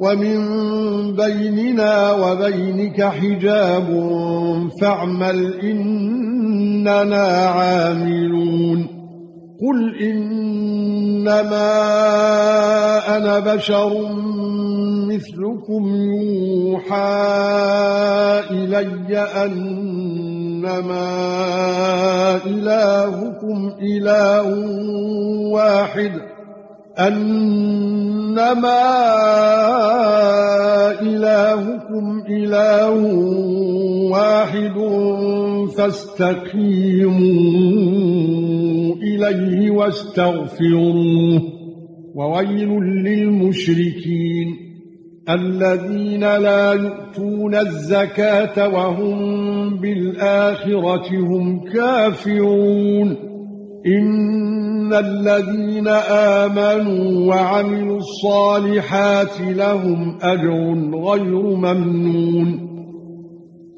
ومن بيننا وبينك حجاب فاعمل إننا عاملون قل إنما أنا بشر مثلكم يوحى إلي أنما إلهكم إله واحد أنما إلهكم إله واحد فاستقيموا إليه واستغفروه وويل للمشركين الذين لا يؤتون الزكاة وهم بالآخرة هم كافرون إن الذين آمنوا وعملوا الصالحات لهم أجر غير ممنون.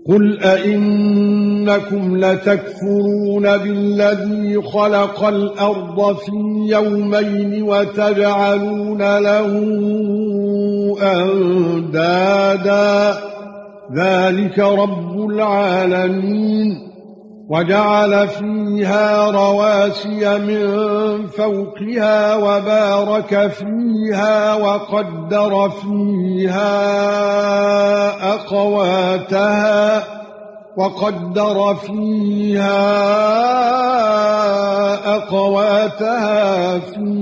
قل أئنكم لتكفرون بالذي خلق الأرض في يومين وتجعلون له أندادا. ذلك رب العالمين. وجعل فيها رواسي من فوقها وبارك فيها وقدر فيها أقواتها وقدر فيها أقواتها في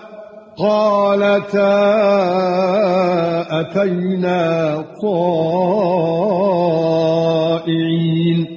قالتا أتينا طائعين